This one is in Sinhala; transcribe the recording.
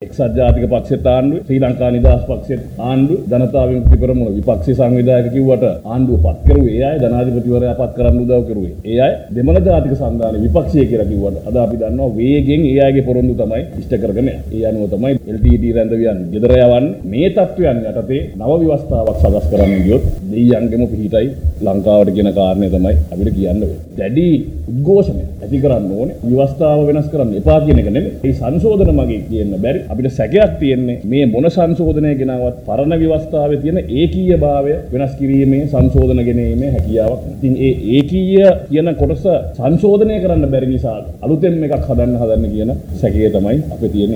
එක්සත් ජාතික පක්ෂෙත් ආණ්ඩුවේ ශ්‍රී ලංකා නිදහස් පක්ෂෙත් ආණ්ඩුව ජනතා විමුක්ති පෙරමුණ විපක්ෂ සංවිධායක කිව්වට ආණ්ඩුව පත් කරුවේ ඒ අය ජනාධිපතිවරයා පත් කරන්න උදව් කරුවේ ඒ අය දෙමළ ජාතික සන්ධාන විපක්ෂය කියලා කිව්වට අද අපි දන්නවා වේගෙන් ඒ අයගේ පොරොන්දු තමයි ඉෂ්ට කරගෙන ඒ අනුව තමයි LTT රැඳවියන් ගෙදර යවන්නේ. මේ තත්ත්වයන් යටතේ නව ව්‍යවස්ථාවක් සකස් කරන්න ගියොත් දෙයියන්ගෙම පිහිටයි ලංකාවට කියන කාරණය තමයි අපිට කියන්න වෙන්නේ. දැඩි උද්ඝෝෂණය ඇති කරන්න ඕනේ ව්‍යවස්ථාව වෙනස් කරන්න එපා කියන එක නෙමෙයි. ඒ සංශෝධන මගේ කියන්න බැරි. අපිට සැකයක් තියෙන්නේ මේ මොන සංශෝධනය ගෙනාවත් පරණ ව්‍යවස්ථාවේ තියෙන ඒකීය භාවය වෙනස් කිරීමේ සංශෝධන ගෙනීමේ හැකියාවක්. ඉතින් ඒ ඒකීය කියන කොටස සංශෝධනය කරන්න බැරි නිසා අලුතෙන් එකක් හදන්න හදන්න කියන සැකය තමයි අපේ තියෙන්නේ.